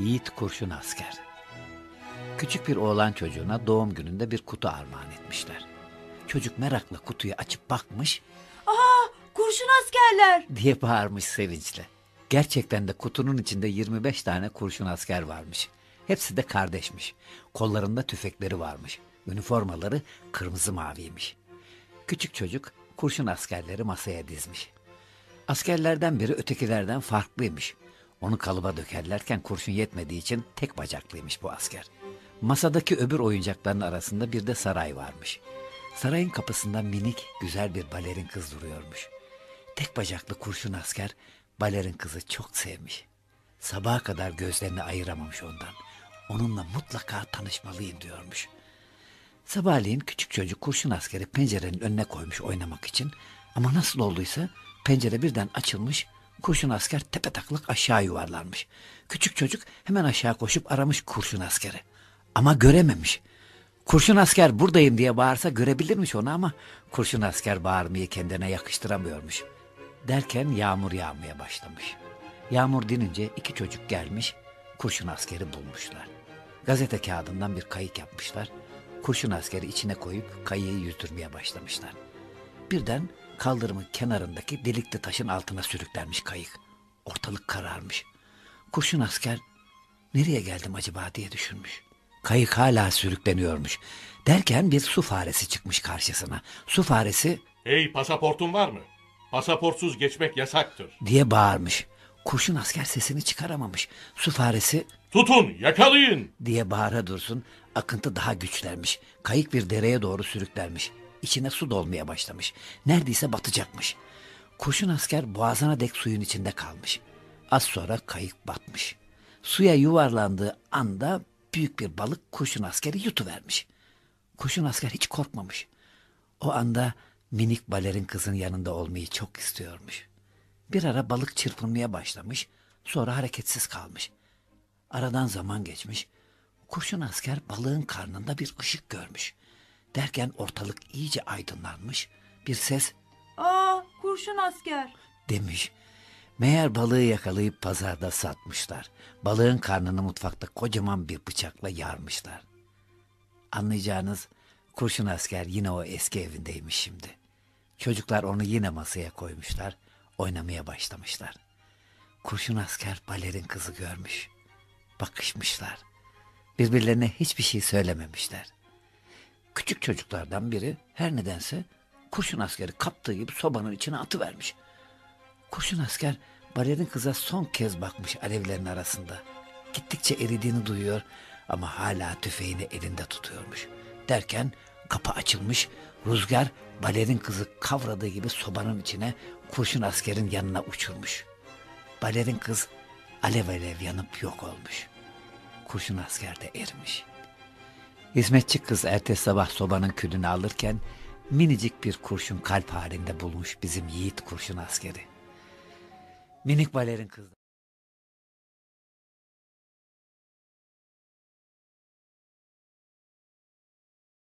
Yiğit Kurşun Asker. Küçük bir oğlan çocuğuna doğum gününde bir kutu armağan etmişler. Çocuk merakla kutuyu açıp bakmış Kurşun askerler. diye bağırmış sevinçle. Gerçekten de kutunun içinde 25 tane kurşun asker varmış. Hepsi de kardeşmiş. Kollarında tüfekleri varmış. Üniformaları kırmızı maviymiş. Küçük çocuk kurşun askerleri masaya dizmiş. Askerlerden biri ötekilerden farklıymış. Onu kalıba dökerlerken kurşun yetmediği için tek bacaklıymış bu asker. Masadaki öbür oyuncakların arasında bir de saray varmış. Sarayın kapısında minik, güzel bir balerin kız duruyormuş. Tek bacaklı kurşun asker balerin kızı çok sevmiş. Sabaha kadar gözlerini ayıramamış ondan. Onunla mutlaka tanışmalıyım diyormuş. Sabahleyin küçük çocuk kurşun askeri pencerenin önüne koymuş oynamak için. Ama nasıl olduysa pencere birden açılmış, kurşun asker tepe taklak aşağı yuvarlanmış. Küçük çocuk hemen aşağı koşup aramış kurşun askeri. Ama görememiş. Kurşun asker buradayım diye bağırsa görebilirmiş onu ama kurşun asker bağırmayı kendine yakıştıramıyormuş. Derken yağmur yağmaya başlamış. Yağmur dinince iki çocuk gelmiş, kurşun askeri bulmuşlar. Gazete kağıdından bir kayık yapmışlar. Kurşun askeri içine koyup kayığı yüzdürmeye başlamışlar. Birden kaldırımın kenarındaki delikli taşın altına sürüklenmiş kayık. Ortalık kararmış. Kurşun asker nereye geldim acaba diye düşünmüş. Kayık hala sürükleniyormuş. Derken bir su faresi çıkmış karşısına. Su faresi Hey pasaportun var mı? Pasaportsuz geçmek yasaktır. diye bağırmış. Kurşun asker sesini çıkaramamış. Su faresi Tutun, yakalayın. diye bağıra dursun. Akıntı daha güçlenmiş. Kayık bir dereye doğru sürüklenmiş. İçine su dolmaya başlamış. Neredeyse batacakmış. Kurşun asker boğazına dek suyun içinde kalmış. Az sonra kayık batmış. Suya yuvarlandığı anda büyük bir balık kurşun askeri yutuvermiş. Kurşun asker hiç korkmamış. O anda minik balerin kızın yanında olmayı çok istiyormuş. Bir ara balık çırpınmaya başlamış, sonra hareketsiz kalmış. Aradan zaman geçmiş. Kurşun asker balığın karnında bir ışık görmüş. Derken ortalık iyice aydınlanmış. Bir ses Aa kurşun asker. demiş. Meğer balığı yakalayıp pazarda satmışlar. Balığın karnını mutfakta kocaman bir bıçakla yarmışlar. Anlayacağınız kurşun asker yine o eski evindeymiş şimdi. Çocuklar onu yine masaya koymuşlar, oynamaya başlamışlar. Kurşun asker balerin kızı görmüş. Bakışmışlar. Birbirlerine hiçbir şey söylememişler. Küçük çocuklardan biri her nedense kurşun askeri kaptığı gibi sobanın içine atıvermiş. Kurşun asker balerin kıza son kez bakmış alevlerin arasında. Gittikçe eridiğini duyuyor ama hala tüfeğini elinde tutuyormuş. Derken kapı açılmış, rüzgar balerin kızı kavradığı gibi sobanın içine kurşun askerin yanına uçurmuş. Balerin kız alev alev yanıp yok olmuş. Kurşun asker de erimiş. Hizmetçi kız ertesi sabah sobanın külünü alırken minicik bir kurşun kalp halinde bulmuş bizim yiğit kurşun askeri. Minik balerin kız.